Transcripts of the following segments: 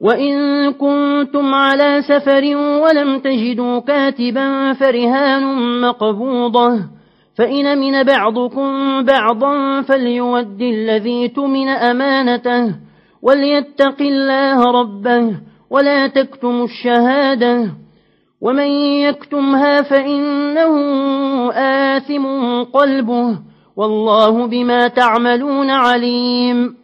وإن كنتم على سفر ولم تجدوا كاتبا فرهان مقبوضة فإن من بعضكم بعضا فليود الذي تمن أمانته وليتق الله ربه ولا تكتم الشهادة ومن يكتمها فإنه آثم قلبه والله بما تعملون عليم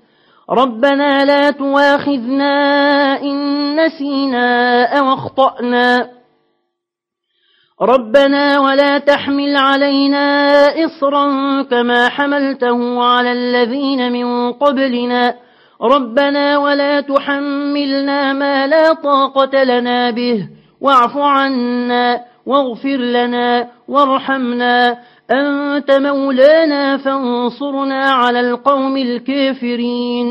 ربنا لا تواخذنا إن نسينا أو أخطأنا. ربنا ولا تحمل علينا إصرا كما حملته على الذين من قبلنا. ربنا ولا تحملنا ما لا طاقة لنا به. واعف عنا واغفر لنا وارحمنا. أنت مولانا فانصرنا على القوم الكافرين.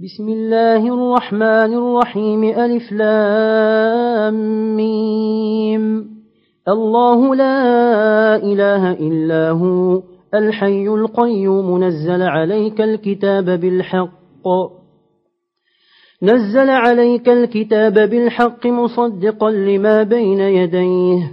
بسم الله الرحمن الرحيم. ألف لام ميم. الله لا إله إلا هو الحي القيوم. نزل عليك الكتاب بالحق. نزل عليك الكتاب بالحق مصدقا لما بين يديه.